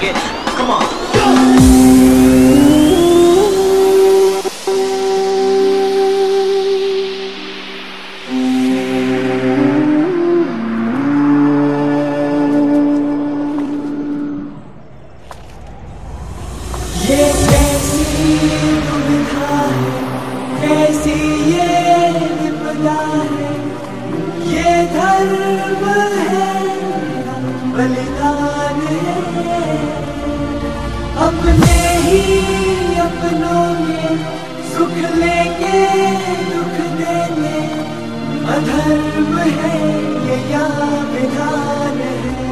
dig it. Come on. ये धर्म है बलिदान अपने ही अपनों ने सुख लेके दुख देने अधर्म है ये या विधान है।